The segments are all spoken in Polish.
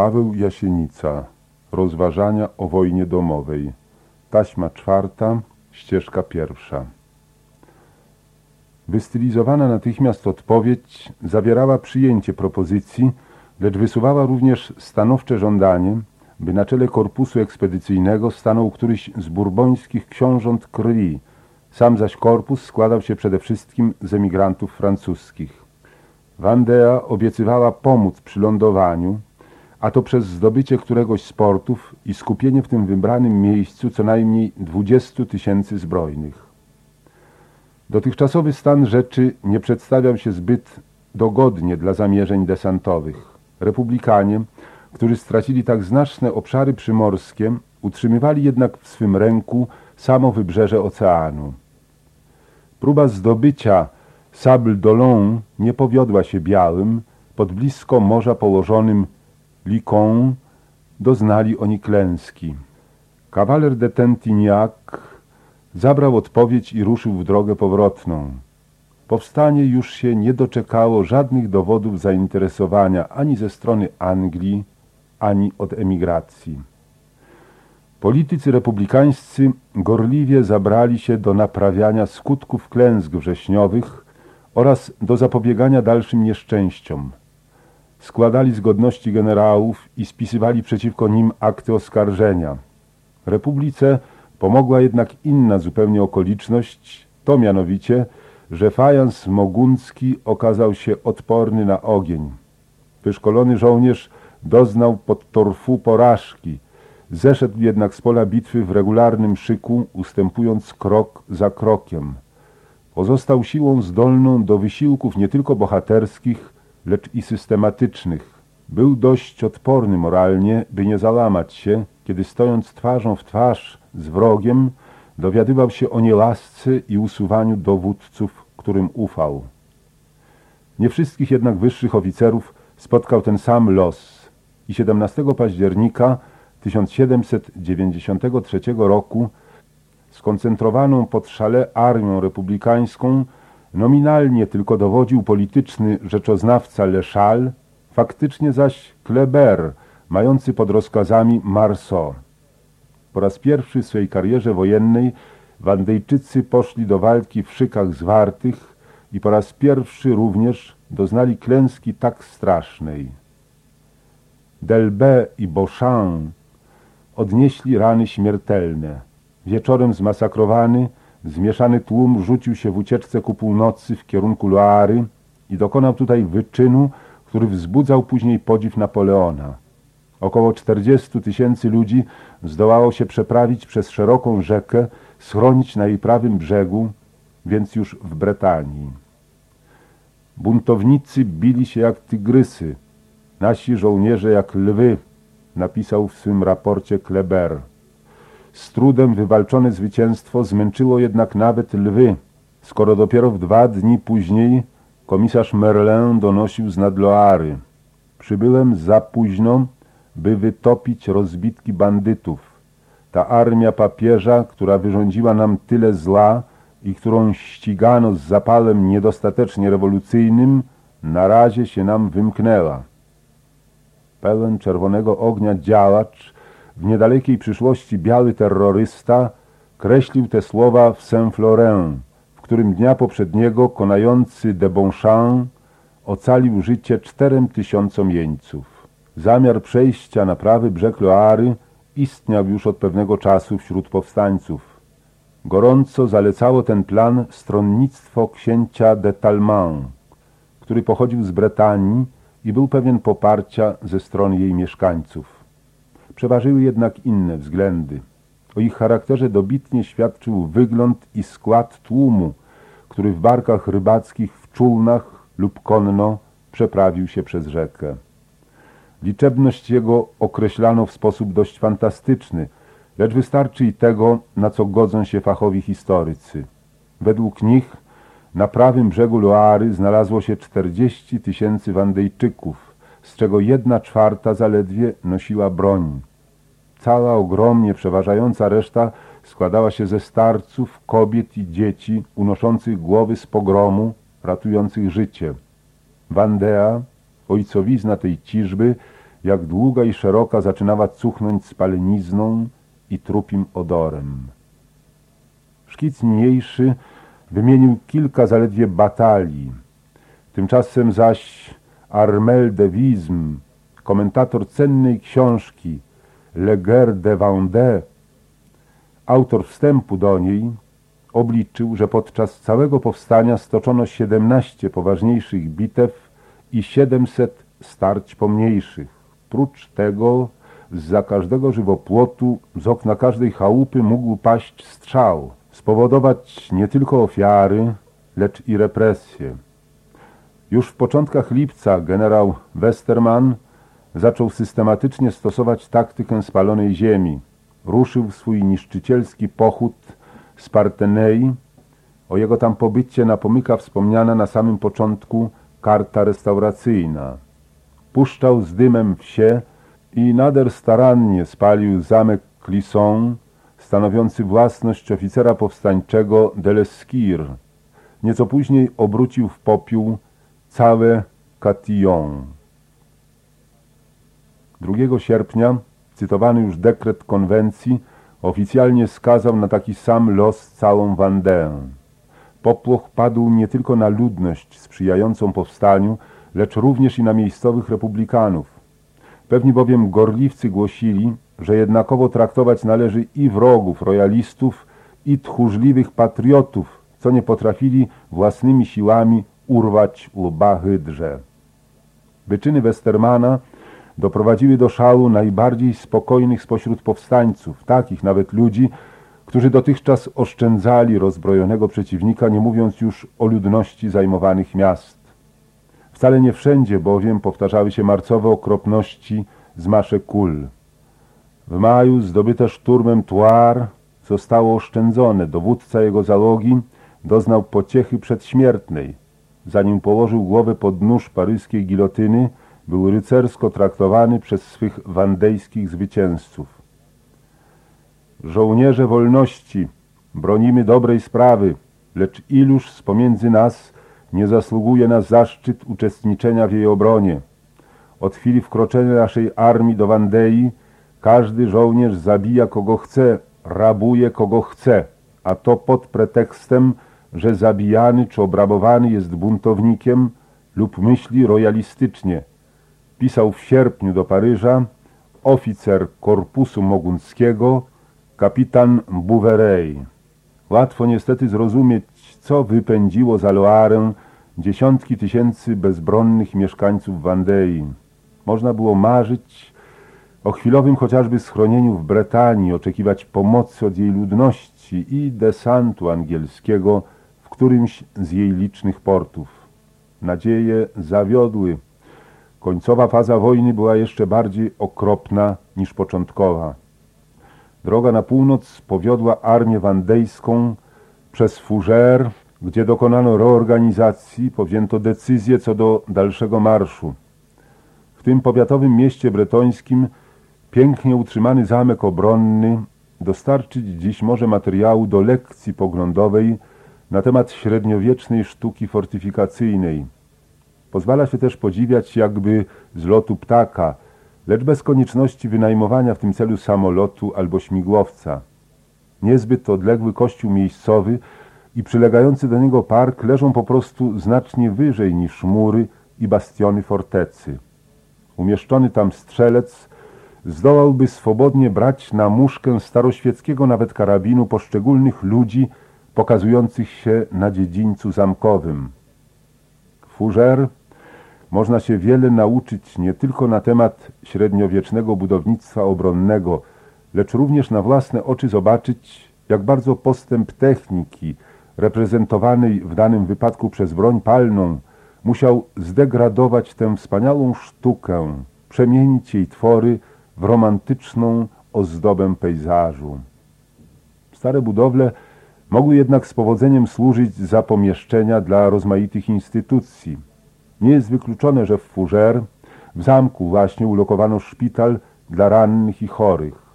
Paweł Jasienica Rozważania o wojnie domowej. Taśma czwarta, ścieżka pierwsza. Wystylizowana natychmiast odpowiedź zawierała przyjęcie propozycji, lecz wysuwała również stanowcze żądanie, by na czele korpusu ekspedycyjnego stanął któryś z burbońskich książąt krwi, sam zaś korpus składał się przede wszystkim z emigrantów francuskich. Wandea obiecywała pomóc przy lądowaniu, a to przez zdobycie któregoś z portów i skupienie w tym wybranym miejscu co najmniej 20 tysięcy zbrojnych. Dotychczasowy stan rzeczy nie przedstawiał się zbyt dogodnie dla zamierzeń desantowych. Republikanie, którzy stracili tak znaczne obszary przymorskie, utrzymywali jednak w swym ręku samo wybrzeże oceanu. Próba zdobycia Sable d'Olonne nie powiodła się białym, pod blisko morza położonym Licon doznali oni klęski. Kawaler de Tentignac zabrał odpowiedź i ruszył w drogę powrotną. Powstanie już się nie doczekało żadnych dowodów zainteresowania ani ze strony Anglii, ani od emigracji. Politycy republikańscy gorliwie zabrali się do naprawiania skutków klęsk wrześniowych oraz do zapobiegania dalszym nieszczęściom. Składali zgodności generałów i spisywali przeciwko nim akty oskarżenia. Republice pomogła jednak inna zupełnie okoliczność, to mianowicie, że fajans moguncki okazał się odporny na ogień. Wyszkolony żołnierz doznał pod torfu porażki, zeszedł jednak z pola bitwy w regularnym szyku, ustępując krok za krokiem. Pozostał siłą zdolną do wysiłków nie tylko bohaterskich, lecz i systematycznych. Był dość odporny moralnie, by nie załamać się, kiedy stojąc twarzą w twarz z wrogiem, dowiadywał się o nielasce i usuwaniu dowódców, którym ufał. Nie wszystkich jednak wyższych oficerów spotkał ten sam los i 17 października 1793 roku skoncentrowaną pod szale armią republikańską nominalnie tylko dowodził polityczny rzeczoznawca Le Chal, faktycznie zaś Kleber, mający pod rozkazami Marceau. Po raz pierwszy w swej karierze wojennej Wandejczycy poszli do walki w szykach zwartych i po raz pierwszy również doznali klęski tak strasznej. Delbe i Beauchamp odnieśli rany śmiertelne. Wieczorem zmasakrowany, zmieszany tłum rzucił się w ucieczce ku północy w kierunku Loary i dokonał tutaj wyczynu, który wzbudzał później podziw Napoleona. Około 40 tysięcy ludzi zdołało się przeprawić przez szeroką rzekę, schronić na jej prawym brzegu, więc już w Bretanii. Buntownicy bili się jak tygrysy, nasi żołnierze jak lwy, napisał w swym raporcie Kleber. Z trudem wywalczone zwycięstwo zmęczyło jednak nawet lwy, skoro dopiero w dwa dni później komisarz Merlin donosił z Nadloary. Przybyłem za późno, by wytopić rozbitki bandytów. Ta armia papieża, która wyrządziła nam tyle zła i którą ścigano z zapalem niedostatecznie rewolucyjnym, na razie się nam wymknęła. Pełen czerwonego ognia działacz, w niedalekiej przyszłości biały terrorysta, kreślił te słowa w Saint-Florent, w którym dnia poprzedniego konający de Bonchamp ocalił życie czterem tysiącom jeńców. Zamiar przejścia na prawy brzeg Loary istniał już od pewnego czasu wśród powstańców. Gorąco zalecało ten plan stronnictwo księcia de Talman, który pochodził z Bretanii i był pewien poparcia ze strony jej mieszkańców. Przeważyły jednak inne względy. O ich charakterze dobitnie świadczył wygląd i skład tłumu, który w barkach rybackich w czółnach lub konno przeprawił się przez rzekę. Liczebność jego określano w sposób dość fantastyczny, lecz wystarczy i tego, na co godzą się fachowi historycy. Według nich na prawym brzegu Loary znalazło się 40 tysięcy Wandejczyków, z czego jedna czwarta zaledwie nosiła broń. Cała ogromnie przeważająca reszta składała się ze starców, kobiet i dzieci unoszących głowy z pogromu, ratujących życie. Wandea, ojcowizna tej ciżby, jak długa i szeroka zaczynała cuchnąć spalenizną i trupim odorem. Szkic niniejszy wymienił kilka zaledwie batalii. Tymczasem zaś Armel de Wism, komentator cennej książki Le Guerre de Vendée, autor wstępu do niej, obliczył, że podczas całego powstania stoczono 17 poważniejszych bitew i 700 starć pomniejszych. Prócz tego za każdego żywopłotu z okna każdej chałupy mógł paść strzał, spowodować nie tylko ofiary, lecz i represje. Już w początkach lipca generał Westermann zaczął systematycznie stosować taktykę spalonej ziemi. Ruszył swój niszczycielski pochód z Partenei. O jego tam pobycie napomyka wspomniana na samym początku karta restauracyjna. Puszczał z dymem wsie i nader starannie spalił zamek Clisson, stanowiący własność oficera powstańczego Deleskir. Nieco później obrócił w popiół całe Catillon. 2 sierpnia cytowany już dekret konwencji oficjalnie skazał na taki sam los całą Vendée. Popłoch padł nie tylko na ludność sprzyjającą powstaniu, lecz również i na miejscowych republikanów. Pewni bowiem gorliwcy głosili, że jednakowo traktować należy i wrogów, royalistów, i tchórzliwych patriotów, co nie potrafili własnymi siłami urwać łba hydrze. Wyczyny Westermana doprowadziły do szału najbardziej spokojnych spośród powstańców, takich nawet ludzi, którzy dotychczas oszczędzali rozbrojonego przeciwnika, nie mówiąc już o ludności zajmowanych miast. Wcale nie wszędzie bowiem powtarzały się marcowe okropności z masze kul. W maju zdobyte szturmem Tuar zostało oszczędzone. Dowódca jego załogi doznał pociechy przedśmiertnej. Zanim położył głowę pod nóż paryskiej gilotyny, był rycersko traktowany przez swych wandejskich zwycięzców. Żołnierze wolności, bronimy dobrej sprawy, lecz iluż z pomiędzy nas nie zasługuje na zaszczyt uczestniczenia w jej obronie. Od chwili wkroczenia naszej armii do Wandei każdy żołnierz zabija kogo chce, rabuje kogo chce, a to pod pretekstem, że zabijany czy obrabowany jest buntownikiem lub myśli rojalistycznie. Pisał w sierpniu do Paryża oficer Korpusu Mogunckiego, kapitan Bouveray. Łatwo niestety zrozumieć, co wypędziło za Loarę dziesiątki tysięcy bezbronnych mieszkańców Wandei. Można było marzyć o chwilowym chociażby schronieniu w Bretanii, oczekiwać pomocy od jej ludności i desantu angielskiego którymś z jej licznych portów. Nadzieje zawiodły. Końcowa faza wojny była jeszcze bardziej okropna niż początkowa. Droga na północ powiodła armię wandejską przez Fougère, gdzie dokonano reorganizacji, powzięto decyzję co do dalszego marszu. W tym powiatowym mieście bretońskim pięknie utrzymany zamek obronny dostarczyć dziś może materiału do lekcji poglądowej na temat średniowiecznej sztuki fortyfikacyjnej. Pozwala się też podziwiać jakby z lotu ptaka, lecz bez konieczności wynajmowania w tym celu samolotu albo śmigłowca. Niezbyt odległy kościół miejscowy i przylegający do niego park leżą po prostu znacznie wyżej niż mury i bastiony fortecy. Umieszczony tam strzelec zdołałby swobodnie brać na muszkę staroświeckiego nawet karabinu poszczególnych ludzi pokazujących się na dziedzińcu zamkowym. Furzer można się wiele nauczyć nie tylko na temat średniowiecznego budownictwa obronnego, lecz również na własne oczy zobaczyć, jak bardzo postęp techniki, reprezentowanej w danym wypadku przez broń palną, musiał zdegradować tę wspaniałą sztukę, przemienić jej twory w romantyczną ozdobę pejzażu. Stare budowle mogły jednak z powodzeniem służyć za pomieszczenia dla rozmaitych instytucji. Nie jest wykluczone, że w Fougère, w zamku właśnie ulokowano szpital dla rannych i chorych.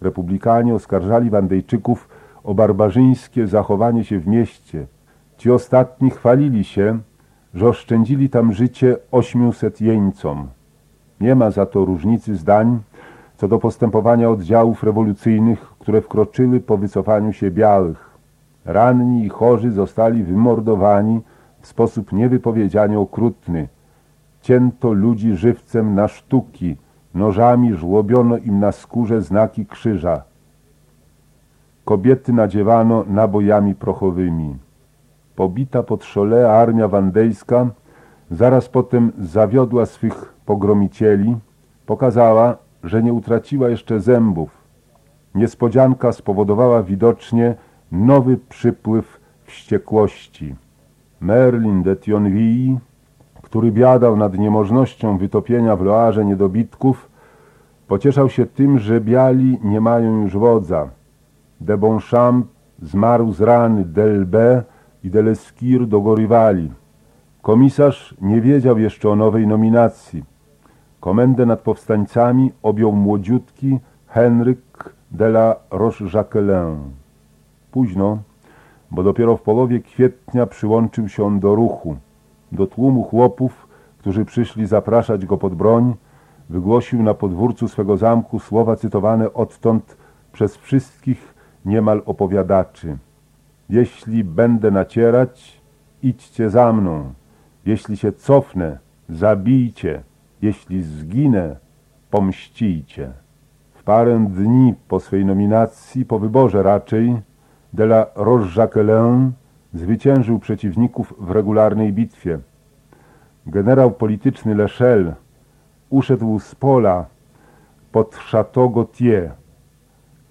Republikanie oskarżali Wandejczyków o barbarzyńskie zachowanie się w mieście. Ci ostatni chwalili się, że oszczędzili tam życie ośmiuset jeńcom. Nie ma za to różnicy zdań co do postępowania oddziałów rewolucyjnych, które wkroczyły po wycofaniu się białych. Ranni i chorzy zostali wymordowani w sposób niewypowiedzianie okrutny. Cięto ludzi żywcem na sztuki, nożami żłobiono im na skórze znaki krzyża. Kobiety nadziewano nabojami prochowymi. Pobita pod szole armia wandejska zaraz potem zawiodła swych pogromicieli, pokazała, że nie utraciła jeszcze zębów. Niespodzianka spowodowała widocznie nowy przypływ wściekłości. Merlin de Thionville, który biadał nad niemożnością wytopienia w Loarze niedobitków, pocieszał się tym, że biali nie mają już wodza. De Bonchamp zmarł z rany Delbe i Delesquire dogorywali. Komisarz nie wiedział jeszcze o nowej nominacji. Komendę nad powstańcami objął młodziutki Henryk de la Roche-Jacquelin. Późno, bo dopiero w połowie kwietnia przyłączył się on do ruchu. Do tłumu chłopów, którzy przyszli zapraszać go pod broń, wygłosił na podwórcu swego zamku słowa cytowane odtąd przez wszystkich niemal opowiadaczy. Jeśli będę nacierać, idźcie za mną. Jeśli się cofnę, zabijcie. Jeśli zginę, pomścijcie. W parę dni po swej nominacji, po wyborze raczej, de la Roche-Jacquelin zwyciężył przeciwników w regularnej bitwie. Generał polityczny Lechelle uszedł z pola pod Château Gautier.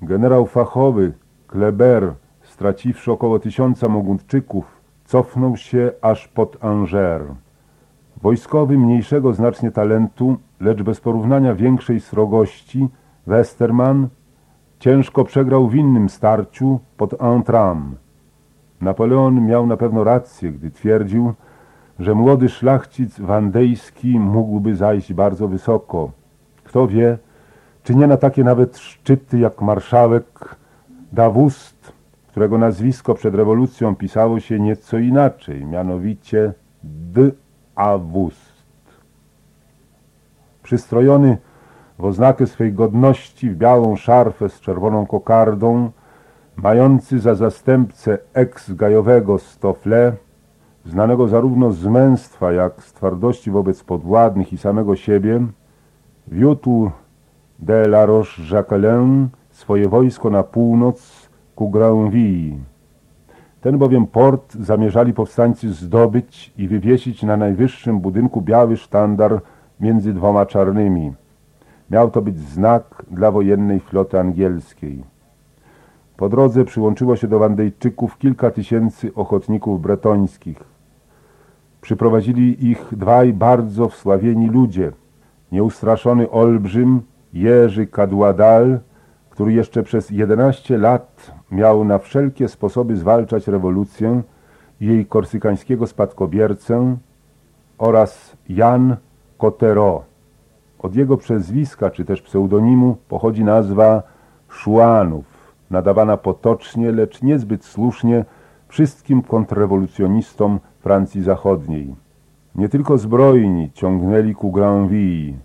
Generał fachowy Kleber, straciwszy około tysiąca Mogundczyków, cofnął się aż pod Angers. Wojskowy mniejszego znacznie talentu, lecz bez porównania większej srogości, Westerman ciężko przegrał w innym starciu pod Antram. Napoleon miał na pewno rację, gdy twierdził, że młody szlachcic wandejski mógłby zajść bardzo wysoko. Kto wie, czy nie na takie nawet szczyty jak marszałek Dawust, którego nazwisko przed rewolucją pisało się nieco inaczej, mianowicie D. Awust. Przystrojony w oznakę swej godności w białą szarfę z czerwoną kokardą, mający za zastępcę ex-gajowego Stofle, znanego zarówno z męstwa, jak z twardości wobec podwładnych i samego siebie, wiódł de la Roche-Jacquelin swoje wojsko na północ ku Granville. Ten bowiem port zamierzali powstańcy zdobyć i wywiesić na najwyższym budynku biały sztandar między dwoma czarnymi. Miał to być znak dla wojennej floty angielskiej. Po drodze przyłączyło się do Wandejczyków kilka tysięcy ochotników bretońskich. Przyprowadzili ich dwaj bardzo wsławieni ludzie. Nieustraszony olbrzym Jerzy Kadładal, który jeszcze przez 11 lat miał na wszelkie sposoby zwalczać rewolucję i jej korsykańskiego spadkobiercę oraz Jan Cotero. Od jego przezwiska czy też pseudonimu pochodzi nazwa Szuanów, nadawana potocznie, lecz niezbyt słusznie wszystkim kontrrewolucjonistom Francji Zachodniej. Nie tylko zbrojni ciągnęli ku Granville.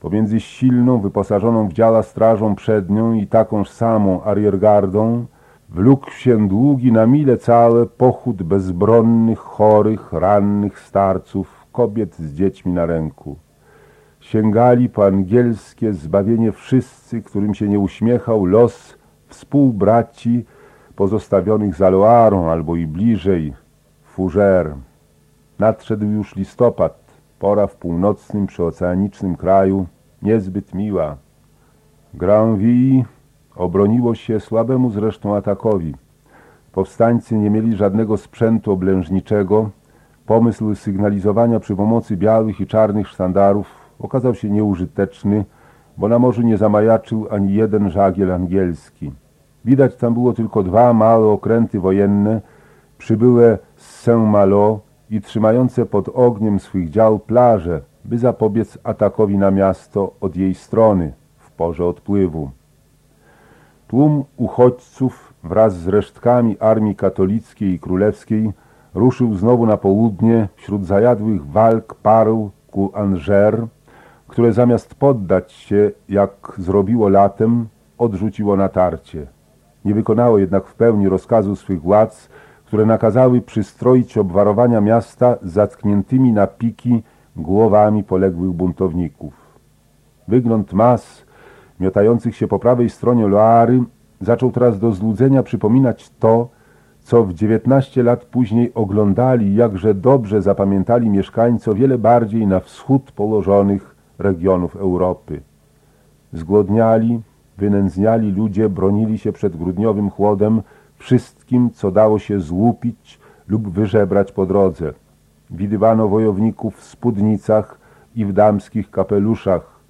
Pomiędzy silną, wyposażoną w działa strażą przednią i takąż samą ariergardą wlókł się długi na mile całe pochód bezbronnych, chorych, rannych starców, kobiet z dziećmi na ręku. Sięgali po angielskie zbawienie wszyscy, którym się nie uśmiechał los współbraci pozostawionych za Loarą albo i bliżej, Fougère. Nadszedł już listopad, pora w północnym, przyoceanicznym kraju, niezbyt miła. Granville obroniło się słabemu zresztą atakowi. Powstańcy nie mieli żadnego sprzętu oblężniczego. Pomysł sygnalizowania przy pomocy białych i czarnych sztandarów okazał się nieużyteczny, bo na morzu nie zamajaczył ani jeden żagiel angielski. Widać tam było tylko dwa małe okręty wojenne, przybyłe z Saint-Malo i trzymające pod ogniem swych dział plaże, by zapobiec atakowi na miasto od jej strony w porze odpływu. Tłum uchodźców wraz z resztkami armii katolickiej i królewskiej ruszył znowu na południe wśród zajadłych walk parł ku Angers, które zamiast poddać się, jak zrobiło latem, odrzuciło natarcie. Nie wykonało jednak w pełni rozkazu swych władz, które nakazały przystroić obwarowania miasta zatkniętymi na piki głowami poległych buntowników. Wygląd mas miotających się po prawej stronie Loary zaczął teraz do złudzenia przypominać to, co w dziewiętnaście lat później oglądali, jakże dobrze zapamiętali mieszkańcy o wiele bardziej na wschód położonych regionów Europy. Zgłodniali, wynędzniali ludzie bronili się przed grudniowym chłodem wszystkim, co dało się złupić lub wyżebrać po drodze. Widywano wojowników w spódnicach i w damskich kapeluszach,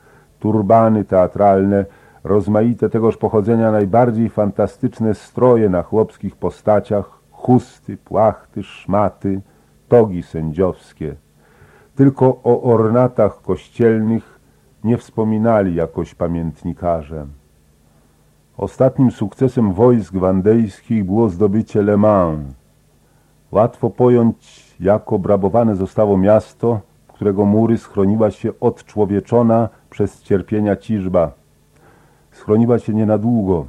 turbany teatralne, rozmaite tegoż pochodzenia najbardziej fantastyczne stroje na chłopskich postaciach, chusty, płachty, szmaty, togi sędziowskie. Tylko o ornatach kościelnych nie wspominali jakoś pamiętnikarze. Ostatnim sukcesem wojsk wandejskich było zdobycie Le Mans. Łatwo pojąć, jak obrabowane zostało miasto, którego mury schroniła się odczłowieczona przez cierpienia ciżba. Schroniła się nie na długo.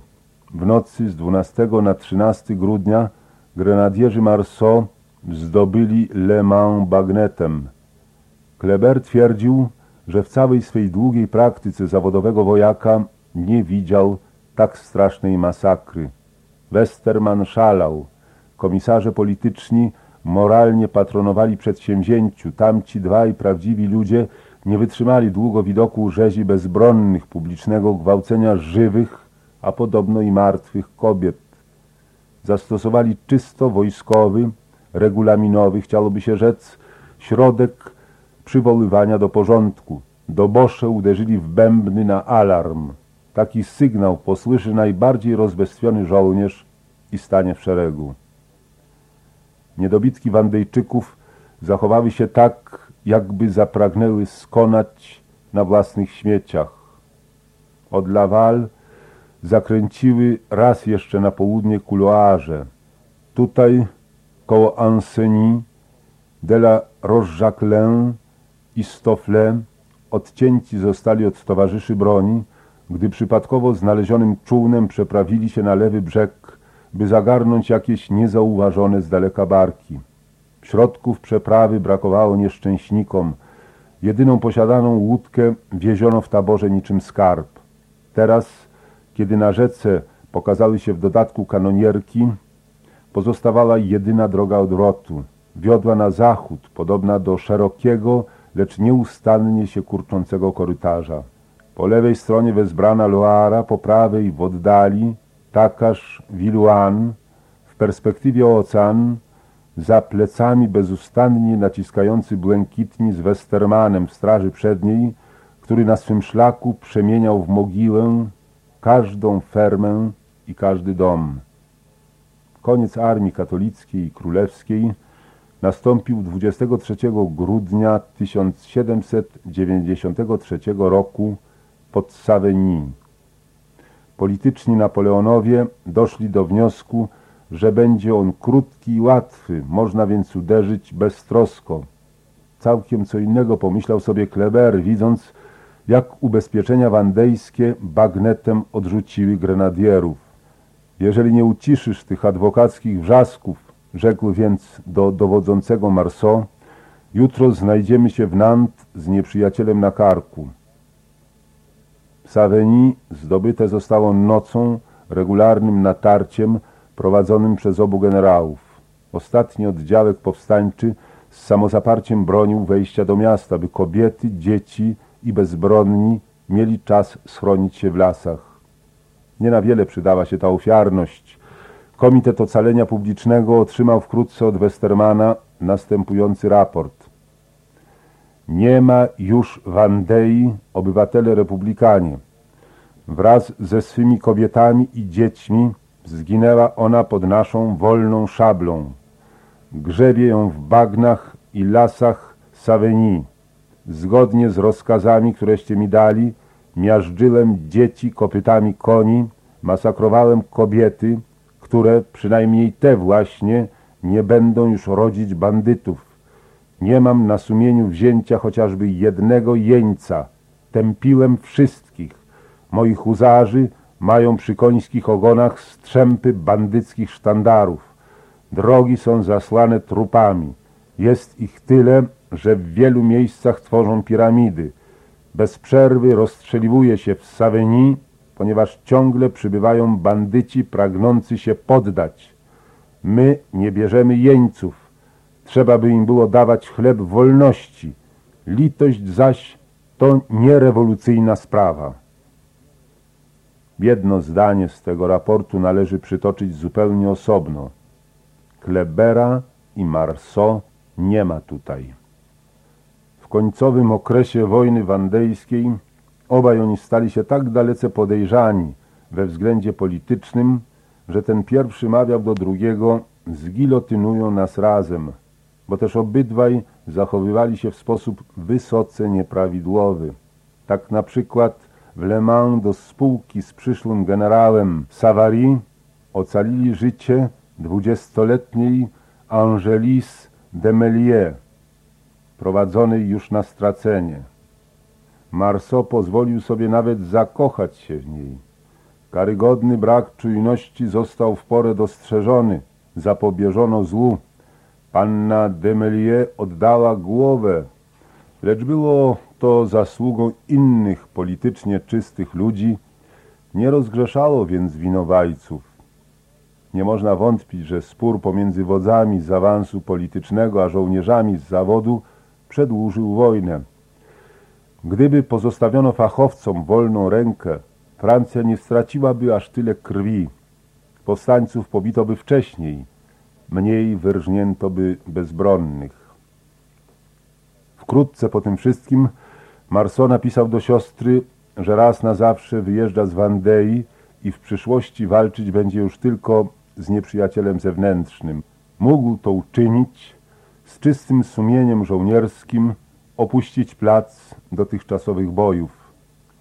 W nocy z 12 na 13 grudnia grenadierzy Marceau zdobyli Le Mans bagnetem. Kleber twierdził, że w całej swej długiej praktyce zawodowego wojaka nie widział tak strasznej masakry. Westerman szalał. Komisarze polityczni moralnie patronowali przedsięwzięciu. Tamci dwaj prawdziwi ludzie nie wytrzymali długo widoku rzezi bezbronnych, publicznego gwałcenia żywych, a podobno i martwych kobiet. Zastosowali czysto wojskowy, regulaminowy, chciałoby się rzec, środek przywoływania do porządku. Dobosze uderzyli w bębny na alarm. Taki sygnał posłyszy najbardziej rozbestwiony żołnierz i stanie w szeregu. Niedobitki Wandejczyków zachowały się tak, jakby zapragnęły skonać na własnych śmieciach. Od Laval zakręciły raz jeszcze na południe kuloarze. Tutaj, koło Anseni, de la Roche-Jacquelin i Stoffle odcięci zostali od towarzyszy broni, gdy przypadkowo znalezionym czółnem przeprawili się na lewy brzeg, by zagarnąć jakieś niezauważone z daleka barki. Środków przeprawy brakowało nieszczęśnikom. Jedyną posiadaną łódkę wieziono w taborze niczym skarb. Teraz, kiedy na rzece pokazały się w dodatku kanonierki, pozostawała jedyna droga odwrotu. Wiodła na zachód, podobna do szerokiego, lecz nieustannie się kurczącego korytarza. Po lewej stronie wezbrana Loara, po prawej w oddali Takaż Wiluan, w perspektywie ocean, za plecami bezustannie naciskający błękitni z Westermanem w straży przedniej, który na swym szlaku przemieniał w mogiłę każdą fermę i każdy dom. Koniec armii katolickiej i królewskiej nastąpił 23 grudnia 1793 roku pod Savigny. Polityczni Napoleonowie doszli do wniosku, że będzie on krótki i łatwy, można więc uderzyć beztrosko. Całkiem co innego pomyślał sobie Kleber, widząc, jak ubezpieczenia wandejskie bagnetem odrzuciły grenadierów. Jeżeli nie uciszysz tych adwokackich wrzasków, rzekł więc do dowodzącego Marceau, jutro znajdziemy się w Nantes z nieprzyjacielem na karku. Savigny zdobyte zostało nocą, regularnym natarciem prowadzonym przez obu generałów. Ostatni oddziałek powstańczy z samozaparciem bronił wejścia do miasta, by kobiety, dzieci i bezbronni mieli czas schronić się w lasach. Nie na wiele przydała się ta ofiarność. Komitet Ocalenia Publicznego otrzymał wkrótce od Westermana następujący raport. Nie ma już w Andei obywatele republikanie. Wraz ze swymi kobietami i dziećmi zginęła ona pod naszą wolną szablą. Grzebie ją w bagnach i lasach Savigny. Zgodnie z rozkazami, któreście mi dali, miażdżyłem dzieci kopytami koni, masakrowałem kobiety, które, przynajmniej te właśnie, nie będą już rodzić bandytów. Nie mam na sumieniu wzięcia chociażby jednego jeńca, tępiłem wszystkich. Moi huzarzy mają przy końskich ogonach strzępy bandyckich sztandarów. Drogi są zasłane trupami. Jest ich tyle, że w wielu miejscach tworzą piramidy. Bez przerwy rozstrzeliwuje się w Savigny, ponieważ ciągle przybywają bandyci pragnący się poddać. My nie bierzemy jeńców. Trzeba by im było dawać chleb wolności. Litość zaś to nierewolucyjna sprawa. Jedno zdanie z tego raportu należy przytoczyć zupełnie osobno. Klebera i Marceau nie ma tutaj. W końcowym okresie wojny wandejskiej obaj oni stali się tak dalece podejrzani we względzie politycznym, że ten pierwszy mawiał do drugiego zgilotynują nas razem, bo też obydwaj zachowywali się w sposób wysoce nieprawidłowy. Tak na przykład w Le Mans do spółki z przyszłym generałem Savary ocalili życie dwudziestoletniej Angélis Demelier, prowadzonej już na stracenie. Marceau pozwolił sobie nawet zakochać się w niej. Karygodny brak czujności został w porę dostrzeżony, zapobieżono złu. Panna Demelier oddała głowę, lecz było to zasługą innych politycznie czystych ludzi, nie rozgrzeszało więc winowajców. Nie można wątpić, że spór pomiędzy wodzami z awansu politycznego a żołnierzami z zawodu przedłużył wojnę. Gdyby pozostawiono fachowcom wolną rękę, Francja nie straciłaby aż tyle krwi. Powstańców pobito by wcześniej, mniej wyrżnięto by bezbronnych. Wkrótce po tym wszystkim Marceau napisał do siostry, że raz na zawsze wyjeżdża z Wandei i w przyszłości walczyć będzie już tylko z nieprzyjacielem zewnętrznym. Mógł to uczynić z czystym sumieniem żołnierskim, opuścić plac dotychczasowych bojów.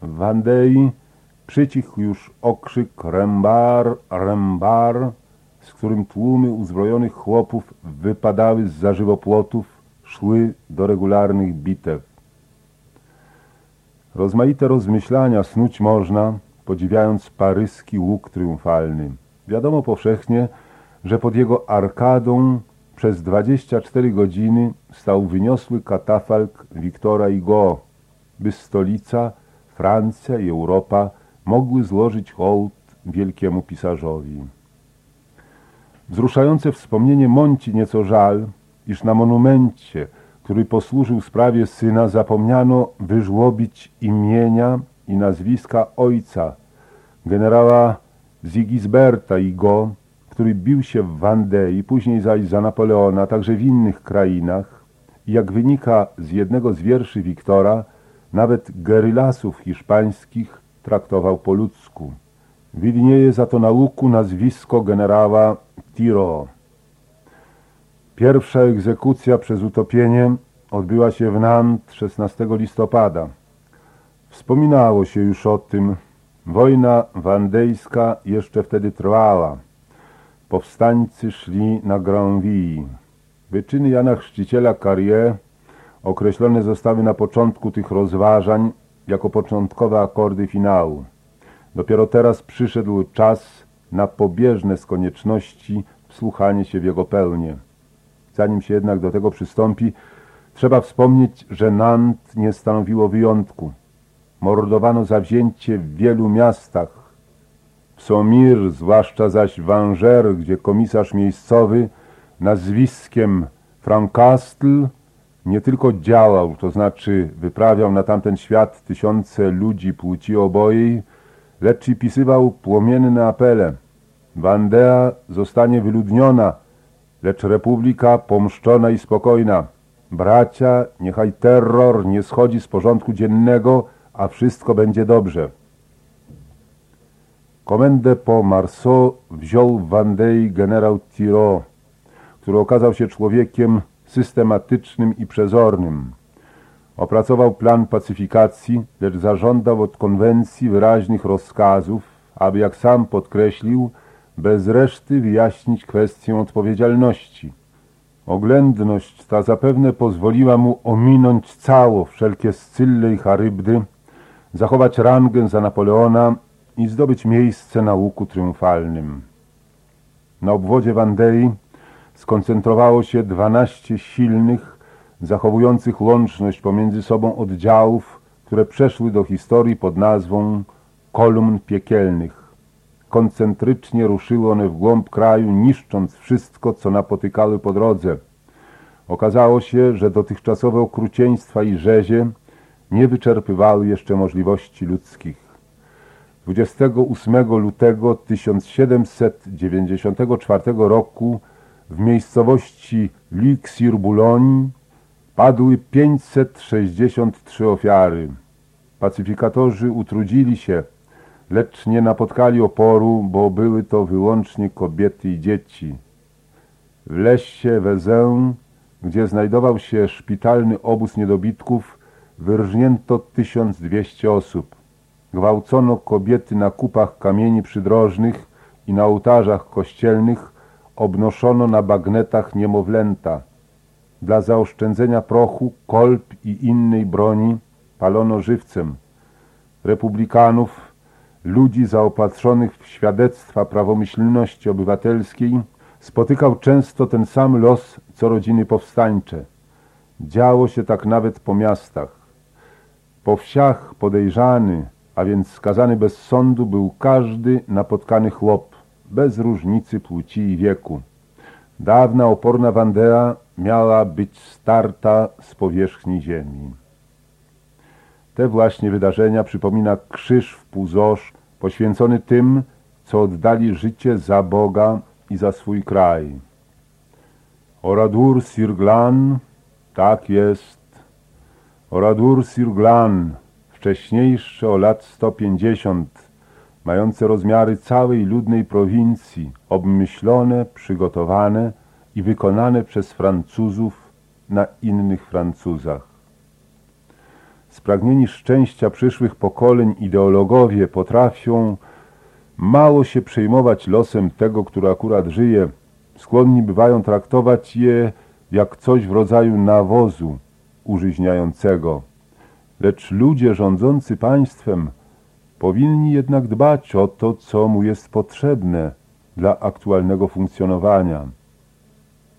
W Wandei przycichł już okrzyk rembar, rembar, z którym tłumy uzbrojonych chłopów wypadały z za żywopłotów, szły do regularnych bitew. Rozmaite rozmyślania snuć można, podziwiając paryski łuk triumfalny. Wiadomo powszechnie, że pod jego arkadą przez 24 godziny stał wyniosły katafalk Wiktora Hugo, by stolica, Francja i Europa mogły złożyć hołd wielkiemu pisarzowi. Wzruszające wspomnienie mąci nieco żal, iż na monumencie, który posłużył sprawie syna, zapomniano wyżłobić imienia i nazwiska ojca, generała Zigisberta i Go, który bił się w Wandei, później zaś za Napoleona, także w innych krainach jak wynika z jednego z wierszy Wiktora, nawet gerylasów hiszpańskich traktował po ludzku. Widnieje za to na łuku nazwisko generała Tiro. Pierwsza egzekucja przez utopienie odbyła się w Nant 16 listopada. Wspominało się już o tym. Wojna wandejska jeszcze wtedy trwała. Powstańcy szli na Granville. Wyczyny Jana Chrzciciela Carrier określone zostały na początku tych rozważań jako początkowe akordy finału. Dopiero teraz przyszedł czas na pobieżne z konieczności wsłuchanie się w jego pełnię. Zanim się jednak do tego przystąpi, trzeba wspomnieć, że Nant nie stanowiło wyjątku. Mordowano zawzięcie w wielu miastach. Somir, zwłaszcza zaś w Angers, gdzie komisarz miejscowy nazwiskiem Francastle nie tylko działał, to znaczy wyprawiał na tamten świat tysiące ludzi płci obojej, lecz i pisywał płomienne apele. Vandea zostanie wyludniona, lecz republika pomszczona i spokojna. Bracia, niechaj terror nie schodzi z porządku dziennego, a wszystko będzie dobrze. Komendę po Marceau wziął w Vendée generał Thiraud, który okazał się człowiekiem systematycznym i przezornym. Opracował plan pacyfikacji, lecz zażądał od konwencji wyraźnych rozkazów, aby, jak sam podkreślił, bez reszty wyjaśnić kwestię odpowiedzialności. Oględność ta zapewne pozwoliła mu ominąć cało wszelkie Scylle i Charybdy, zachować rangę za Napoleona i zdobyć miejsce na łuku triumfalnym. Na obwodzie Wandei skoncentrowało się 12 silnych, zachowujących łączność pomiędzy sobą oddziałów, które przeszły do historii pod nazwą kolumn piekielnych. Koncentrycznie ruszyły one w głąb kraju, niszcząc wszystko, co napotykały po drodze. Okazało się, że dotychczasowe okrucieństwa i rzezie nie wyczerpywały jeszcze możliwości ludzkich. 28 lutego 1794 roku w miejscowości Luix-sur-Boulogne padły 563 ofiary. Pacyfikatorzy utrudzili się, lecz nie napotkali oporu, bo były to wyłącznie kobiety i dzieci. W lesie Wezę, gdzie znajdował się szpitalny obóz niedobitków, wyrżnięto 1200 osób. Gwałcono kobiety na kupach kamieni przydrożnych i na ołtarzach kościelnych obnoszono na bagnetach niemowlęta. Dla zaoszczędzenia prochu, kolb i innej broni palono żywcem. Republikanów, ludzi zaopatrzonych w świadectwa prawomyślności obywatelskiej, spotykał często ten sam los, co rodziny powstańcze. Działo się tak nawet po miastach. Po wsiach podejrzany, a więc skazany bez sądu był każdy napotkany chłop, bez różnicy płci i wieku. Dawna oporna Wandea miała być starta z powierzchni ziemi. Te właśnie wydarzenia przypomina krzyż w Puzosz, poświęcony tym, co oddali życie za Boga i za swój kraj. Oradur Sirglan, tak jest. Oradur Sirglan, wcześniejsze o lat 150, mające rozmiary całej ludnej prowincji, obmyślone, przygotowane i wykonane przez Francuzów na innych Francuzach. Spragnieni szczęścia przyszłych pokoleń ideologowie potrafią mało się przejmować losem tego, który akurat żyje. Skłonni bywają traktować je jak coś w rodzaju nawozu użyźniającego. Lecz ludzie rządzący państwem powinni jednak dbać o to, co mu jest potrzebne dla aktualnego funkcjonowania.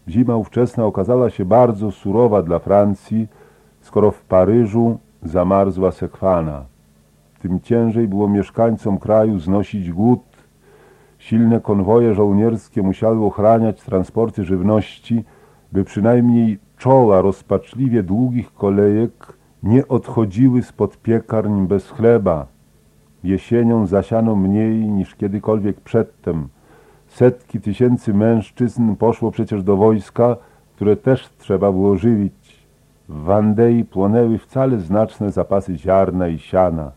Zima ówczesna okazała się bardzo surowa dla Francji, skoro w Paryżu zamarzła sekwana. Tym ciężej było mieszkańcom kraju znosić głód. Silne konwoje żołnierskie musiały ochraniać transporty żywności, by przynajmniej czoła rozpaczliwie długich kolejek nie odchodziły spod piekarń bez chleba. Jesienią zasiano mniej niż kiedykolwiek przedtem. Setki tysięcy mężczyzn poszło przecież do wojska, które też trzeba było żywić. W Wandei płonęły wcale znaczne zapasy ziarna i siana.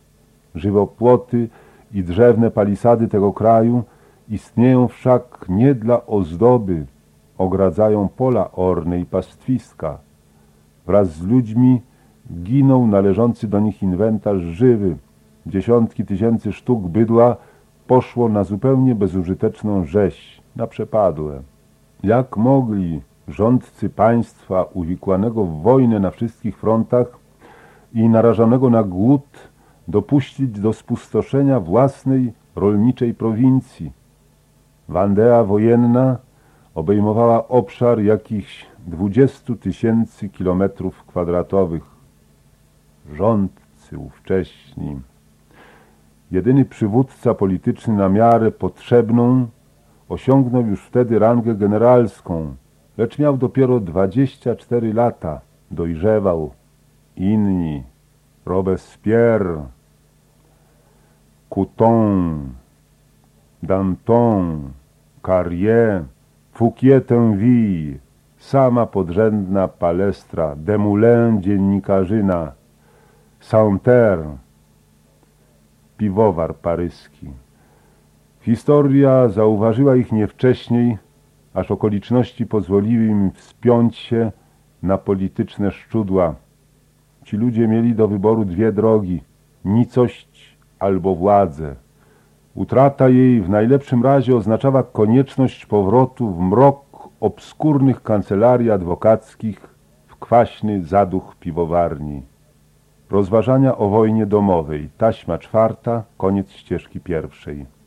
Żywopłoty i drzewne palisady tego kraju istnieją wszak nie dla ozdoby, ogradzają pola orne i pastwiska. Wraz z ludźmi ginął należący do nich inwentarz żywy. Dziesiątki tysięcy sztuk bydła poszło na zupełnie bezużyteczną rzeź, na przepadłe. Jak mogli rządcy państwa uwikłanego w wojnę na wszystkich frontach i narażonego na głód dopuścić do spustoszenia własnej rolniczej prowincji. Wandea wojenna obejmowała obszar jakichś dwudziestu tysięcy kilometrów kwadratowych. Rządcy ówcześni. Jedyny przywódca polityczny na miarę potrzebną osiągnął już wtedy rangę generalską, lecz miał dopiero 24 lata, dojrzewał. Inni, Robespierre, Couton, Danton, Carrier, Fouquier-Tinville, sama podrzędna palestra, Demoulin dziennikarzyna, Santerre, piwowar paryski. Historia zauważyła ich nie wcześniej, aż okoliczności pozwoliły im wspiąć się na polityczne szczudła. Ci ludzie mieli do wyboru dwie drogi, nicość albo władzę. Utrata jej w najlepszym razie oznaczała konieczność powrotu w mrok obskurnych kancelarii adwokackich, w kwaśny zaduch piwowarni. Rozważania o wojnie domowej. Taśma czwarta, koniec ścieżki pierwszej.